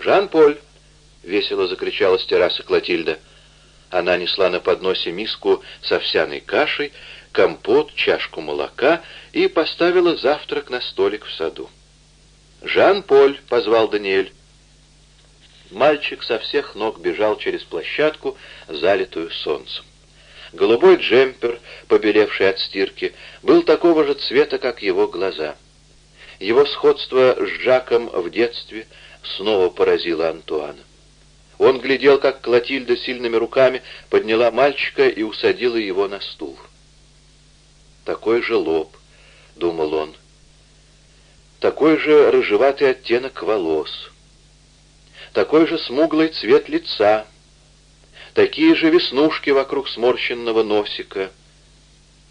«Жан-Поль!» — весело закричала с террасы Клотильда. Она несла на подносе миску с овсяной кашей, компот, чашку молока и поставила завтрак на столик в саду. «Жан-Поль!» — позвал Даниэль. Мальчик со всех ног бежал через площадку, залитую солнцем. Голубой джемпер, побелевший от стирки, был такого же цвета, как его глаза. Его сходство с Жаком в детстве снова поразило Антуана. Он глядел, как Клотильда сильными руками подняла мальчика и усадила его на стул. «Такой же лоб», — думал он, — «такой же рыжеватый оттенок волос, такой же смуглый цвет лица, такие же веснушки вокруг сморщенного носика».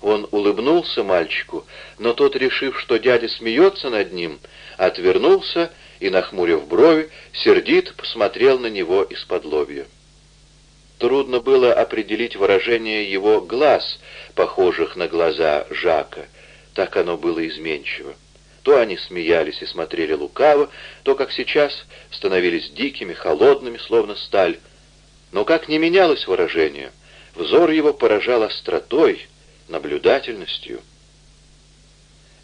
Он улыбнулся мальчику, но тот, решив, что дядя смеется над ним, отвернулся и, нахмурив брови, сердит посмотрел на него из-под лобья. Трудно было определить выражение его глаз, похожих на глаза Жака. Так оно было изменчиво. То они смеялись и смотрели лукаво, то, как сейчас, становились дикими, холодными, словно сталь. Но как не менялось выражение, взор его поражал остротой, наблюдательностью.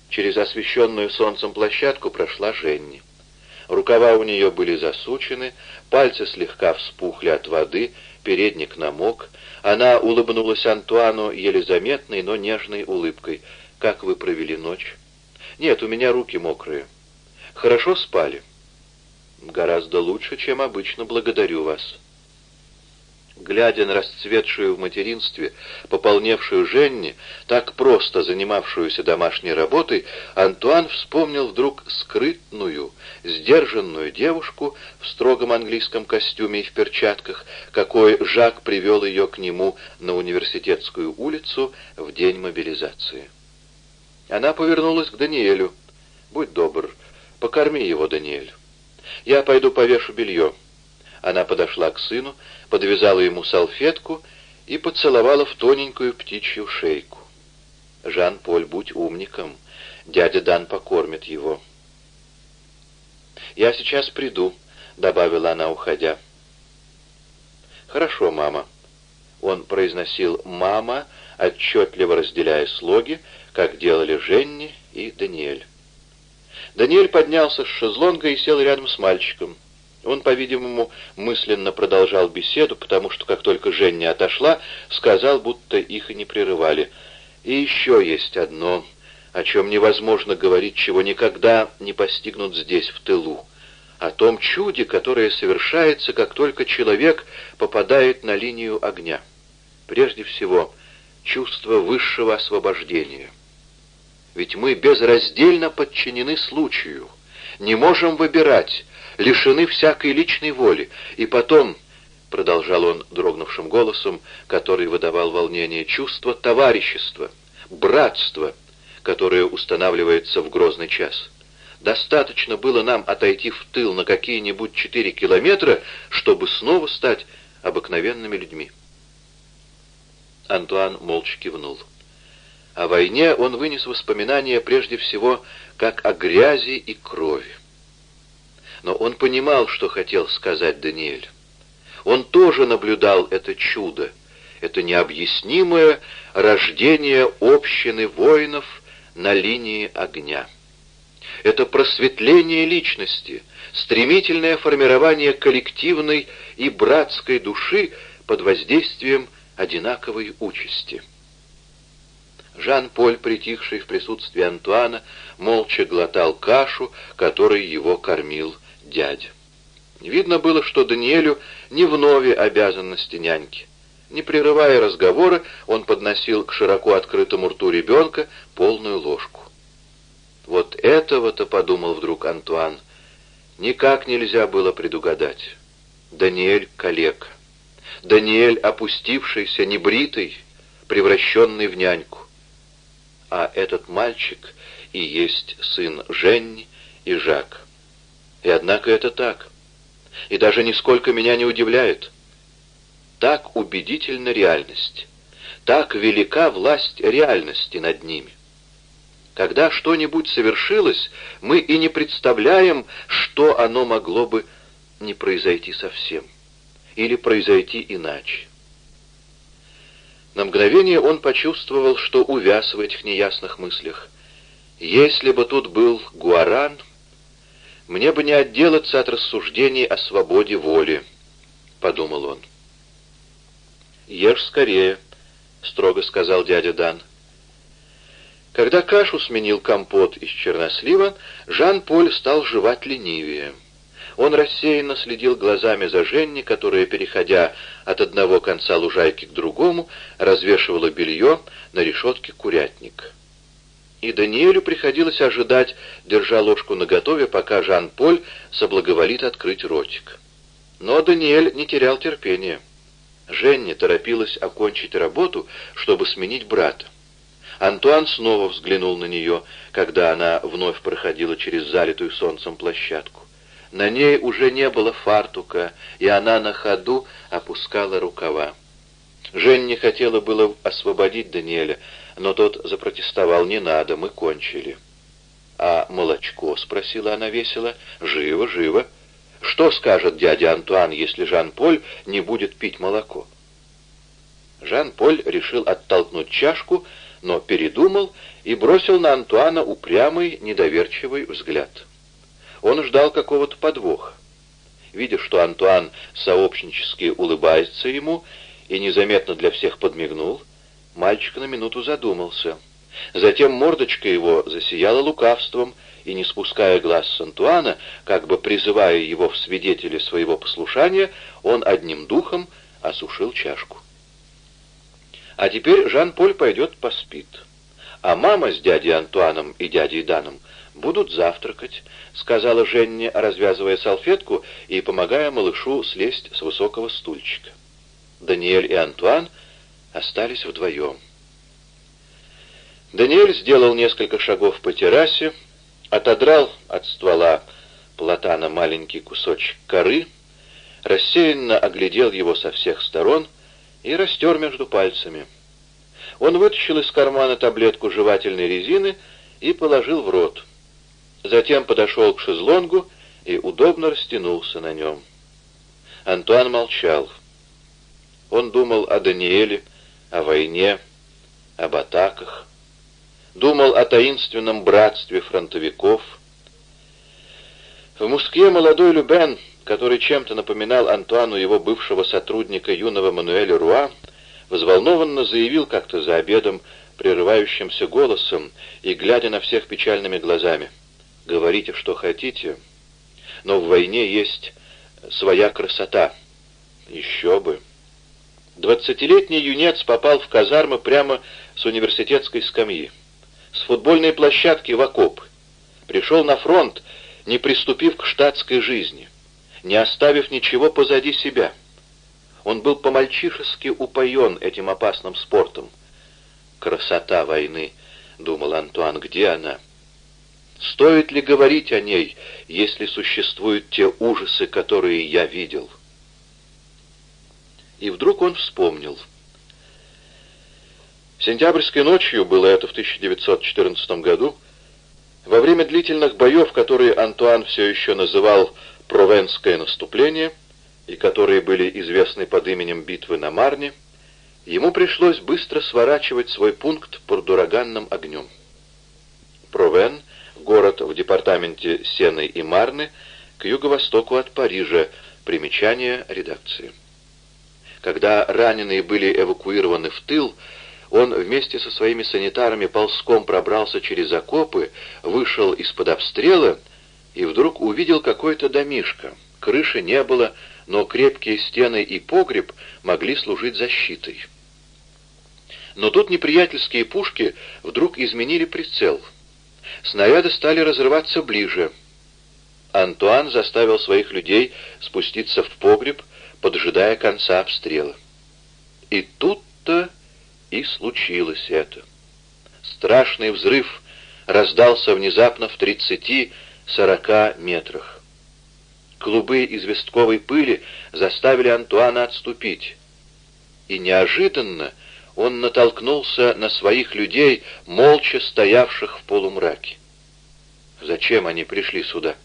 Через освещенную солнцем площадку прошла Женни. Рукава у нее были засучены, пальцы слегка вспухли от воды, передник намок. Она улыбнулась Антуану еле заметной, но нежной улыбкой. «Как вы провели ночь?» «Нет, у меня руки мокрые». «Хорошо спали?» «Гораздо лучше, чем обычно. Благодарю вас». Глядя на расцветшую в материнстве, пополневшую Женни, так просто занимавшуюся домашней работой, Антуан вспомнил вдруг скрытную, сдержанную девушку в строгом английском костюме и в перчатках, какой Жак привел ее к нему на университетскую улицу в день мобилизации. Она повернулась к Даниэлю. «Будь добр, покорми его, Даниэль. Я пойду повешу белье». Она подошла к сыну, подвязала ему салфетку и поцеловала в тоненькую птичью шейку. «Жан-Поль, будь умником, дядя Дан покормит его». «Я сейчас приду», — добавила она, уходя. «Хорошо, мама». Он произносил «мама», отчетливо разделяя слоги, как делали Женни и Даниэль. Даниэль поднялся с шезлонга и сел рядом с мальчиком. Он, по-видимому, мысленно продолжал беседу, потому что, как только Женя отошла, сказал, будто их и не прерывали. «И еще есть одно, о чем невозможно говорить, чего никогда не постигнут здесь, в тылу. О том чуде, которое совершается, как только человек попадает на линию огня. Прежде всего, чувство высшего освобождения. Ведь мы безраздельно подчинены случаю, не можем выбирать, лишены всякой личной воли. И потом, — продолжал он дрогнувшим голосом, который выдавал волнение, — чувство товарищества, братства, которое устанавливается в грозный час. Достаточно было нам отойти в тыл на какие-нибудь четыре километра, чтобы снова стать обыкновенными людьми. Антуан молча кивнул. О войне он вынес воспоминания прежде всего как о грязи и крови но он понимал, что хотел сказать Даниэль. Он тоже наблюдал это чудо, это необъяснимое рождение общины воинов на линии огня. Это просветление личности, стремительное формирование коллективной и братской души под воздействием одинаковой участи. Жан-Поль, притихший в присутствии Антуана, молча глотал кашу, которой его кормил дядя. Видно было, что Даниэлю не вновь обязанности няньки. Не прерывая разговора, он подносил к широко открытому рту ребенка полную ложку. Вот этого-то, подумал вдруг Антуан, никак нельзя было предугадать. Даниэль — калека. Даниэль, опустившийся, небритый, превращенный в няньку. А этот мальчик и есть сын Женни и Жака. И однако это так. И даже нисколько меня не удивляет. Так убедительна реальность. Так велика власть реальности над ними. Когда что-нибудь совершилось, мы и не представляем, что оно могло бы не произойти совсем? Или произойти иначе? На мгновение он почувствовал, что увяз в этих неясных мыслях. Если бы тут был Гуаран, мне бы не отделаться от рассуждений о свободе воли, — подумал он. «Ешь скорее», — строго сказал дядя Дан. Когда кашу сменил компот из чернослива, Жан-Поль стал жевать ленивее. Он рассеянно следил глазами за Женни, которая, переходя от одного конца лужайки к другому, развешивала белье на решетке курятник. И Даниэлю приходилось ожидать, держа ложку наготове, пока Жан-Поль соблаговолит открыть ротик. Но Даниэль не терял терпения. Женни торопилась окончить работу, чтобы сменить брата. Антуан снова взглянул на нее, когда она вновь проходила через залитую солнцем площадку. На ней уже не было фартука, и она на ходу опускала рукава. Женни хотела было освободить Даниэля, но тот запротестовал, «Не надо, мы кончили». «А молочко?» — спросила она весело. «Живо, живо. Что скажет дядя Антуан, если Жан-Поль не будет пить молоко?» Жан-Поль решил оттолкнуть чашку, но передумал и бросил на Антуана упрямый, недоверчивый взгляд. Он ждал какого-то подвоха. Видя, что Антуан сообщнически улыбается ему и незаметно для всех подмигнул, мальчик на минуту задумался. Затем мордочка его засияла лукавством, и, не спуская глаз с Антуана, как бы призывая его в свидетели своего послушания, он одним духом осушил чашку. А теперь Жан-Поль пойдет поспит. А мама с дядей Антуаном и дядей Даном будут завтракать, — сказала Женни, развязывая салфетку и помогая малышу слезть с высокого стульчика. Даниэль и Антуан остались вдвоем. Даниэль сделал несколько шагов по террасе, отодрал от ствола платана маленький кусочек коры, рассеянно оглядел его со всех сторон и растер между пальцами. Он вытащил из кармана таблетку жевательной резины и положил в рот. Затем подошел к шезлонгу и удобно растянулся на нем. Антуан молчал. Он думал о Даниэле, о войне, об атаках. Думал о таинственном братстве фронтовиков. В Муске молодой Любен, который чем-то напоминал Антуану его бывшего сотрудника юного Мануэля Руа, взволнованно заявил как-то за обедом прерывающимся голосом и глядя на всех печальными глазами — говорите, что хотите, но в войне есть своя красота. Еще бы. Двадцатилетний юнец попал в казармы прямо с университетской скамьи, с футбольной площадки в окоп. Пришел на фронт, не приступив к штатской жизни, не оставив ничего позади себя. Он был по-мальчишески упоен этим опасным спортом. «Красота войны», — думал Антуан, — «где она?» Стоит ли говорить о ней, если существуют те ужасы, которые я видел? И вдруг он вспомнил. Сентябрьской ночью, было это в 1914 году, во время длительных боев, которые Антуан все еще называл «Провенское наступление», и которые были известны под именем битвы на Марне, ему пришлось быстро сворачивать свой пункт под ураганным огнем. Провен — город в департаменте Сены и Марны, к юго-востоку от Парижа. Примечание редакции. Когда раненые были эвакуированы в тыл, он вместе со своими санитарами ползком пробрался через окопы, вышел из-под обстрела и вдруг увидел какой-то домишко. Крыши не было, но крепкие стены и погреб могли служить защитой. Но тут неприятельские пушки вдруг изменили прицел — Снаряды стали разрываться ближе. Антуан заставил своих людей спуститься в погреб, поджидая конца обстрела. И тут-то и случилось это. Страшный взрыв раздался внезапно в тридцати-сорока метрах. Клубы известковой пыли заставили Антуана отступить. И неожиданно он натолкнулся на своих людей, молча стоявших в полумраке. Зачем они пришли сюда?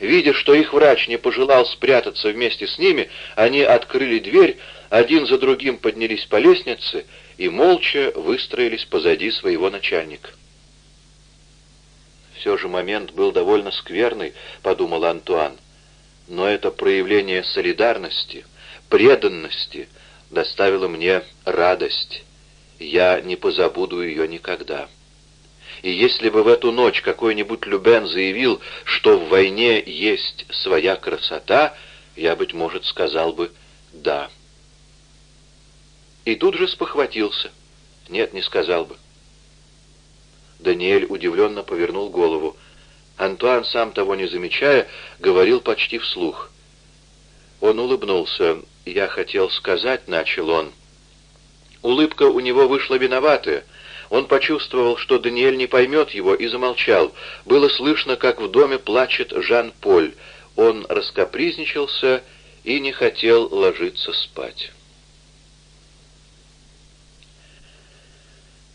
Видя, что их врач не пожелал спрятаться вместе с ними, они открыли дверь, один за другим поднялись по лестнице и молча выстроились позади своего начальника. «Все же момент был довольно скверный», — подумал Антуан. «Но это проявление солидарности, преданности доставило мне радость. Я не позабуду ее никогда». И если бы в эту ночь какой-нибудь Любен заявил, что в войне есть своя красота, я, быть может, сказал бы «да». И тут же спохватился. Нет, не сказал бы. Даниэль удивленно повернул голову. Антуан, сам того не замечая, говорил почти вслух. Он улыбнулся. «Я хотел сказать», — начал он. Улыбка у него вышла виноватая. Он почувствовал, что Даниэль не поймет его, и замолчал. Было слышно, как в доме плачет Жан-Поль. Он раскопризничался и не хотел ложиться спать.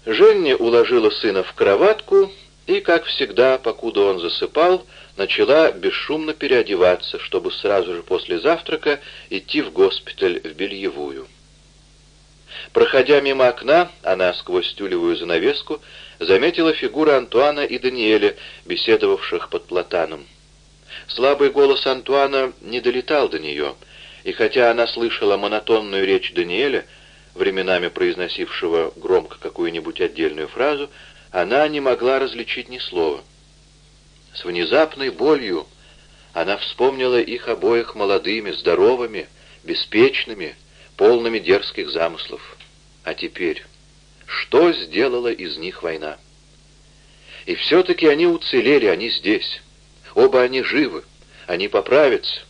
Женя уложила сына в кроватку и, как всегда, покуда он засыпал, начала бесшумно переодеваться, чтобы сразу же после завтрака идти в госпиталь в бельевую. Проходя мимо окна, она сквозь тюлевую занавеску заметила фигуры Антуана и Даниэля, беседовавших под платаном. Слабый голос Антуана не долетал до нее, и хотя она слышала монотонную речь Даниэля, временами произносившего громко какую-нибудь отдельную фразу, она не могла различить ни слова. С внезапной болью она вспомнила их обоих молодыми, здоровыми, беспечными, полными дерзких замыслов. А теперь, что сделала из них война? И все-таки они уцелели, они здесь. Оба они живы, они поправятся.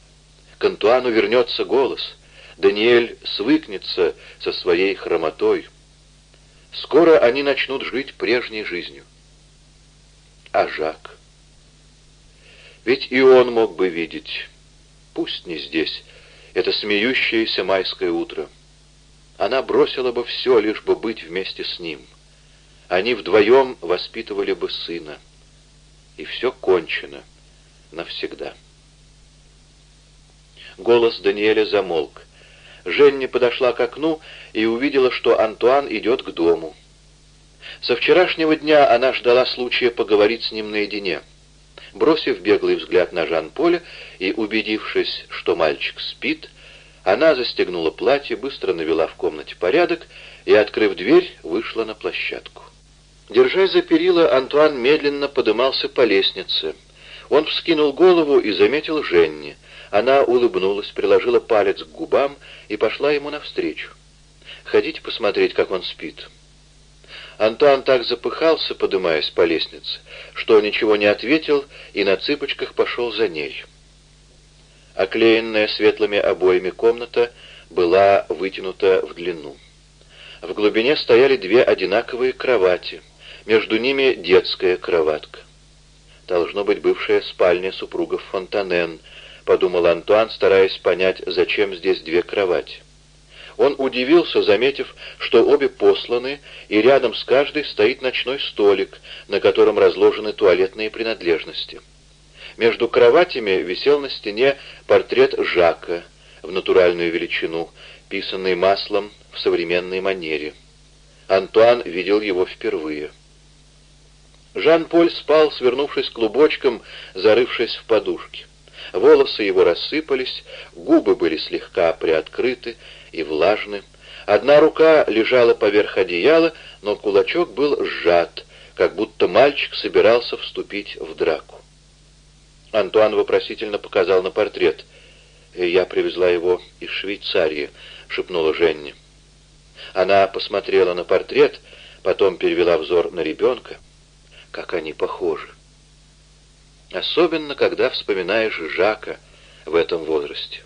К Антуану вернется голос — Даниэль свыкнется со своей хромотой. Скоро они начнут жить прежней жизнью. А Жак? Ведь и он мог бы видеть, пусть не здесь, это смеющееся майское утро. Она бросила бы все, лишь бы быть вместе с ним. Они вдвоем воспитывали бы сына. И все кончено навсегда. Голос Даниэля замолк. Женни подошла к окну и увидела, что Антуан идет к дому. Со вчерашнего дня она ждала случая поговорить с ним наедине. Бросив беглый взгляд на Жан-Поля и убедившись, что мальчик спит, она застегнула платье, быстро навела в комнате порядок и, открыв дверь, вышла на площадку. Держась за перила, Антуан медленно подымался по лестнице. Он вскинул голову и заметил Женни — она улыбнулась, приложила палец к губам и пошла ему навстречу. «Ходите посмотреть, как он спит». Антуан так запыхался, подымаясь по лестнице, что ничего не ответил и на цыпочках пошел за ней. Оклеенная светлыми обоями комната была вытянута в длину. В глубине стояли две одинаковые кровати, между ними детская кроватка. Должно быть бывшая спальня супругов Фонтанен — подумал Антуан, стараясь понять, зачем здесь две кровати. Он удивился, заметив, что обе посланы, и рядом с каждой стоит ночной столик, на котором разложены туалетные принадлежности. Между кроватями висел на стене портрет Жака в натуральную величину, писанный маслом в современной манере. Антуан видел его впервые. Жан-Поль спал, свернувшись клубочком, зарывшись в подушки волосы его рассыпались, губы были слегка приоткрыты и влажны. Одна рука лежала поверх одеяла, но кулачок был сжат, как будто мальчик собирался вступить в драку. Антуан вопросительно показал на портрет. «Я привезла его из Швейцарии», — шепнула Женни. Она посмотрела на портрет, потом перевела взор на ребенка. Как они похожи. Особенно, когда вспоминаешь Жака в этом возрасте.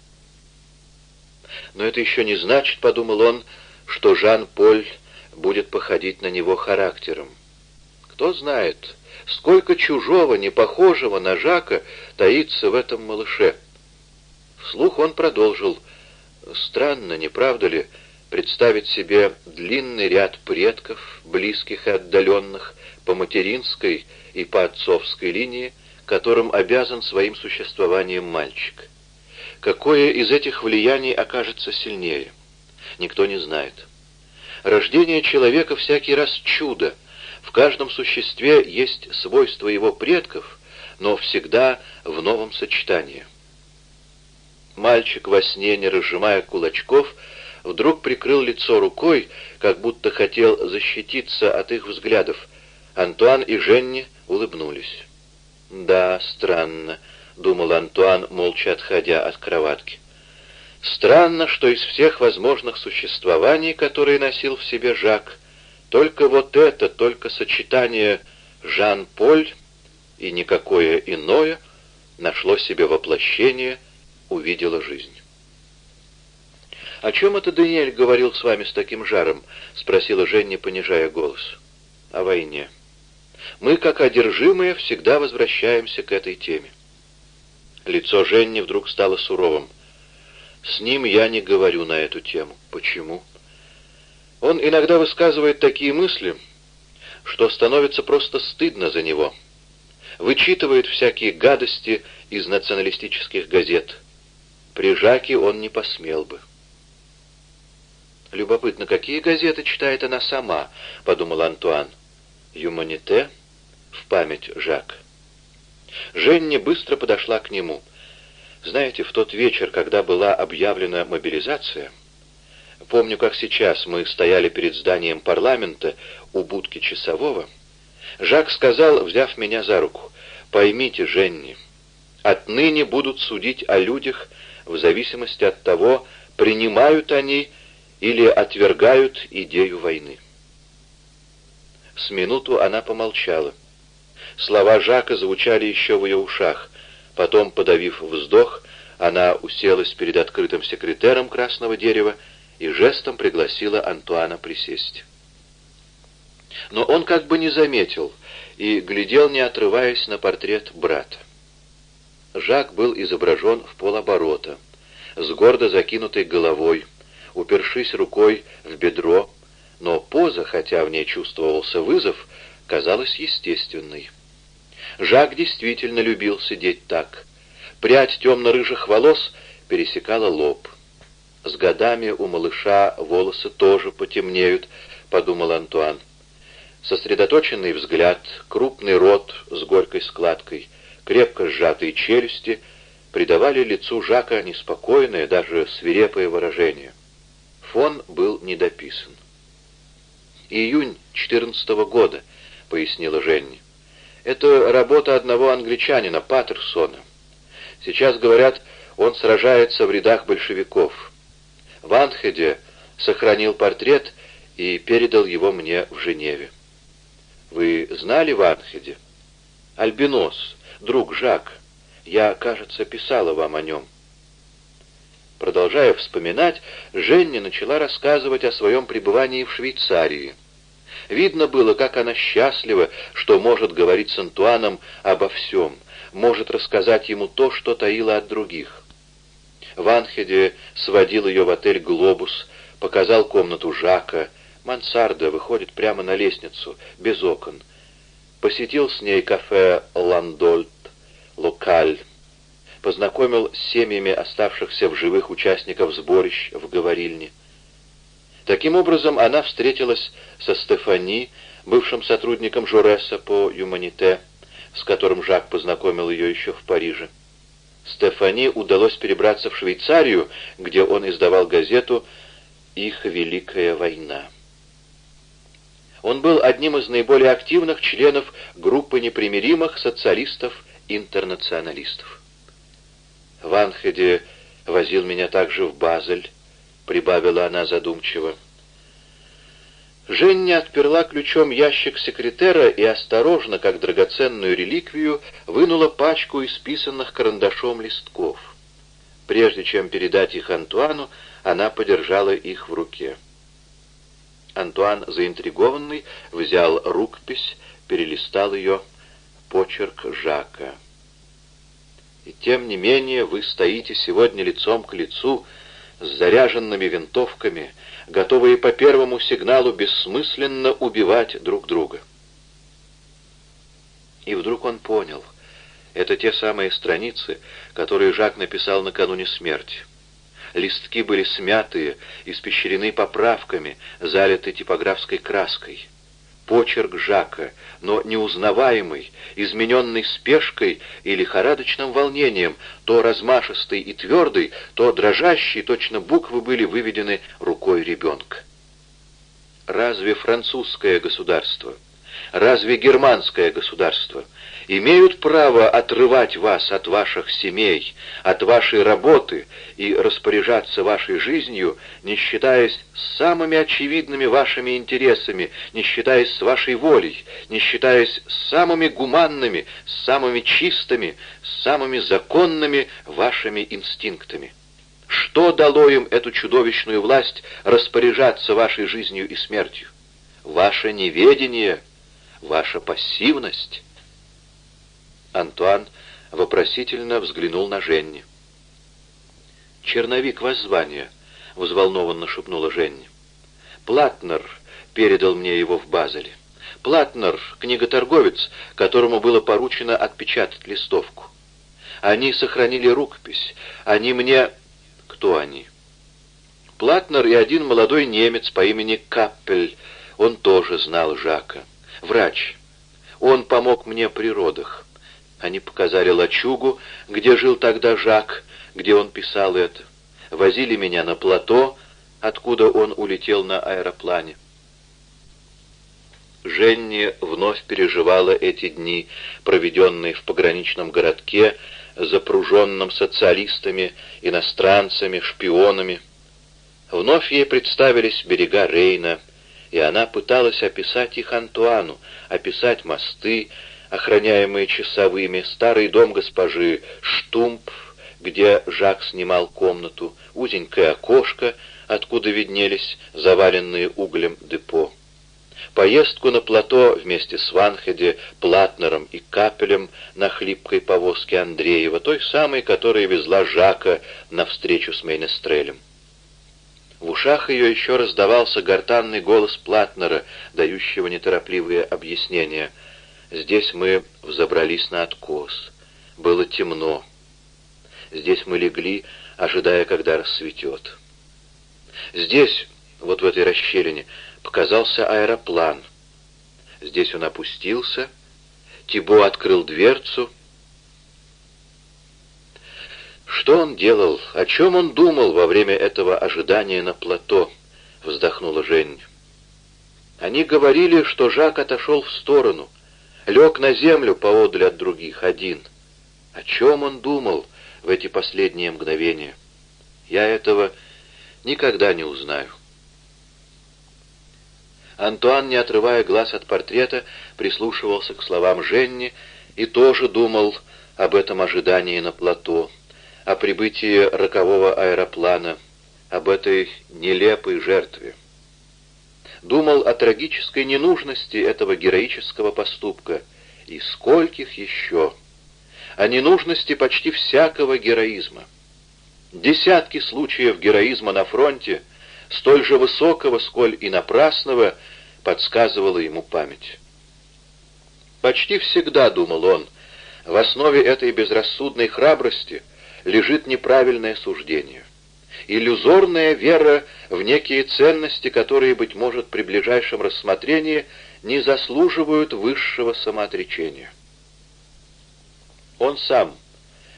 Но это еще не значит, подумал он, что Жан-Поль будет походить на него характером. Кто знает, сколько чужого, непохожего на Жака таится в этом малыше. Вслух он продолжил. Странно, не правда ли, представить себе длинный ряд предков, близких и отдаленных, по материнской и по отцовской линии, которым обязан своим существованием мальчик. Какое из этих влияний окажется сильнее? Никто не знает. Рождение человека всякий раз чудо. В каждом существе есть свойства его предков, но всегда в новом сочетании. Мальчик во сне, не разжимая кулачков, вдруг прикрыл лицо рукой, как будто хотел защититься от их взглядов. Антуан и Женни улыбнулись. «Да, странно», — думал Антуан, молча отходя от кроватки. «Странно, что из всех возможных существований, которые носил в себе Жак, только вот это, только сочетание Жан-Поль и никакое иное нашло себе воплощение, увидело жизнь». «О чем это Даниэль говорил с вами с таким жаром?» — спросила Женя, понижая голос. «О войне. Мы, как одержимые, всегда возвращаемся к этой теме». Лицо Женни вдруг стало суровым. «С ним я не говорю на эту тему. Почему?» «Он иногда высказывает такие мысли, что становится просто стыдно за него. Вычитывает всякие гадости из националистических газет. При Жаке он не посмел бы». «Любопытно, какие газеты читает она сама?» — подумал Антуан. «Юманите» в память Жак. Женни быстро подошла к нему. «Знаете, в тот вечер, когда была объявлена мобилизация, помню, как сейчас мы стояли перед зданием парламента у будки часового, Жак сказал, взяв меня за руку, «Поймите, Женни, отныне будут судить о людях в зависимости от того, принимают они или отвергают идею войны. С минуту она помолчала. Слова Жака звучали еще в ее ушах. Потом, подавив вздох, она уселась перед открытым секретером красного дерева и жестом пригласила Антуана присесть. Но он как бы не заметил и глядел, не отрываясь на портрет брата. Жак был изображен в полоборота, с гордо закинутой головой, упершись рукой в бедро, но поза, хотя в ней чувствовался вызов, казалась естественной. Жак действительно любил сидеть так. Прядь темно-рыжих волос пересекала лоб. «С годами у малыша волосы тоже потемнеют», — подумал Антуан. Сосредоточенный взгляд, крупный рот с горькой складкой, крепко сжатые челюсти придавали лицу Жака неспокойное, даже свирепое выражение. Фон был недописан. «Июнь 14 -го года», — пояснила Женни. «Это работа одного англичанина, Паттерсона. Сейчас, говорят, он сражается в рядах большевиков. В Анхеде сохранил портрет и передал его мне в Женеве. Вы знали Ванхеде? Альбинос, друг Жак. Я, кажется, писала вам о нем. Продолжая вспоминать, Женя начала рассказывать о своем пребывании в Швейцарии. Видно было, как она счастлива, что может говорить с Антуаном обо всем, может рассказать ему то, что таила от других. Ванхеде сводил ее в отель «Глобус», показал комнату Жака. Мансарда выходит прямо на лестницу, без окон. Посетил с ней кафе «Ландольт», «Локаль», познакомил с семьями оставшихся в живых участников сборищ в Говорильне. Таким образом, она встретилась со Стефани, бывшим сотрудником Жореса по Юманите, с которым Жак познакомил ее еще в Париже. Стефани удалось перебраться в Швейцарию, где он издавал газету «Их Великая война». Он был одним из наиболее активных членов группы непримиримых социалистов-интернационалистов. Ванхеде возил меня также в Базель», — прибавила она задумчиво. Женя отперла ключом ящик секретера и осторожно, как драгоценную реликвию, вынула пачку исписанных карандашом листков. Прежде чем передать их Антуану, она подержала их в руке. Антуан, заинтригованный, взял рукопись, перелистал ее, почерк Жака. И тем не менее вы стоите сегодня лицом к лицу с заряженными винтовками, готовые по первому сигналу бессмысленно убивать друг друга. И вдруг он понял, Это те самые страницы, которые Жак написал накануне смерти. Листки были смятые, испещрены поправками, залиты типографской краской. Почерк Жака, но неузнаваемый, измененный спешкой и лихорадочным волнением, то размашистый и твердый, то дрожащий, точно буквы были выведены рукой ребенка. Разве французское государство, разве германское государство имеют право отрывать вас от ваших семей, от вашей работы и распоряжаться вашей жизнью, не считаясь самыми очевидными вашими интересами, не считаясь с вашей волей, не считаясь самыми гуманными, самыми чистыми, самыми законными вашими инстинктами. Что дало им эту чудовищную власть распоряжаться вашей жизнью и смертью? Ваше неведение, ваша пассивность. Антуан вопросительно взглянул на Женни. «Черновик воззвания», — взволнованно шепнула Женни. «Платнер передал мне его в Базеле. Платнер — книготорговец, которому было поручено отпечатать листовку. Они сохранили рукопись. Они мне...» «Кто они?» «Платнер и один молодой немец по имени Каппель. Он тоже знал Жака. Врач. Он помог мне при родах. Они показали лачугу, где жил тогда Жак, где он писал это. Возили меня на плато, откуда он улетел на аэроплане. Женни вновь переживала эти дни, проведенные в пограничном городке, запруженном социалистами, иностранцами, шпионами. Вновь ей представились берега Рейна, и она пыталась описать их Антуану, описать мосты, охраняемые часовыми, старый дом госпожи Штумп, где Жак снимал комнату, узенькое окошко, откуда виднелись заваленные углем депо. Поездку на плато вместе с Ванхеде, Платнером и Капелем на хлипкой повозке Андреева, той самой, которая везла Жака навстречу с Мейнестрелем. В ушах ее еще раздавался гортанный голос Платнера, дающего неторопливые объяснения — Здесь мы взобрались на откос. Было темно. Здесь мы легли, ожидая, когда рассветет. Здесь, вот в этой расщелине, показался аэроплан. Здесь он опустился. Тибо открыл дверцу. Что он делал? О чем он думал во время этого ожидания на плато? Вздохнула Жень. Они говорили, что Жак отошел в сторону — лег на землю поодаль от других, один. О чем он думал в эти последние мгновения? Я этого никогда не узнаю. Антуан, не отрывая глаз от портрета, прислушивался к словам Женни и тоже думал об этом ожидании на плато, о прибытии рокового аэроплана, об этой нелепой жертве думал о трагической ненужности этого героического поступка. И скольких еще? О ненужности почти всякого героизма. Десятки случаев героизма на фронте, столь же высокого, сколь и напрасного, подсказывала ему память. Почти всегда, думал он, в основе этой безрассудной храбрости лежит неправильное суждение иллюзорная вера в некие ценности, которые, быть может, при ближайшем рассмотрении не заслуживают высшего самоотречения. Он сам,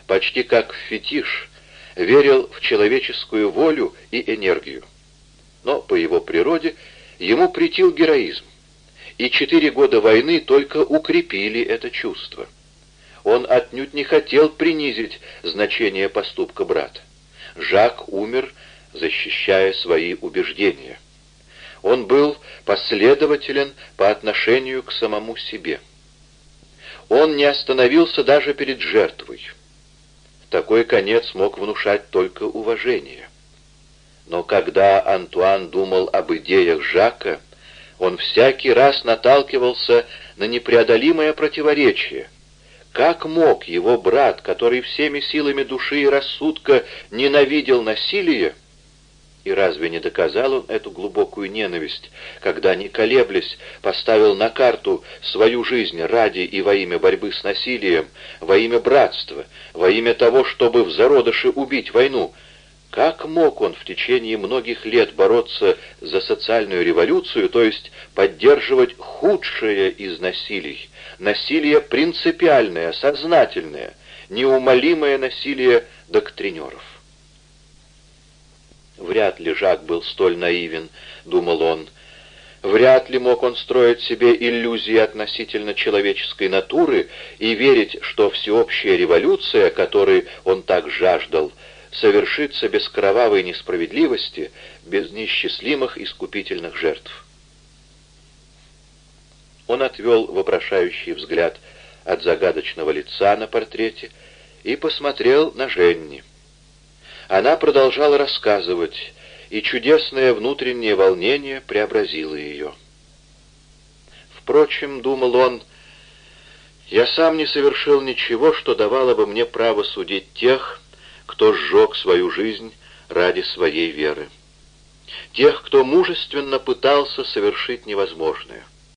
почти как фетиш, верил в человеческую волю и энергию. Но по его природе ему претил героизм, и четыре года войны только укрепили это чувство. Он отнюдь не хотел принизить значение поступка брата. Жак умер, защищая свои убеждения. Он был последователен по отношению к самому себе. Он не остановился даже перед жертвой. Такой конец мог внушать только уважение. Но когда Антуан думал об идеях Жака, он всякий раз наталкивался на непреодолимое противоречие — как мог его брат, который всеми силами души и рассудка ненавидел насилие, И разве не доказал он эту глубокую ненависть, когда, не колеблясь, поставил на карту свою жизнь ради и во имя борьбы с насилием, во имя братства, во имя того, чтобы в зародыше убить войну? Как мог он в течение многих лет бороться за социальную революцию, то есть поддерживать худшее из насилий, насилие принципиальное, сознательное, неумолимое насилие доктринеров? Вряд ли Жак был столь наивен, думал он. Вряд ли мог он строить себе иллюзии относительно человеческой натуры и верить, что всеобщая революция, которой он так жаждал, совершится без кровавой несправедливости, без неисчислимых искупительных жертв. Он отвел вопрошающий взгляд от загадочного лица на портрете и посмотрел на Женни. Она продолжала рассказывать, и чудесное внутреннее волнение преобразило ее. Впрочем, думал он, я сам не совершил ничего, что давало бы мне право судить тех, кто сжег свою жизнь ради своей веры. Тех, кто мужественно пытался совершить невозможное.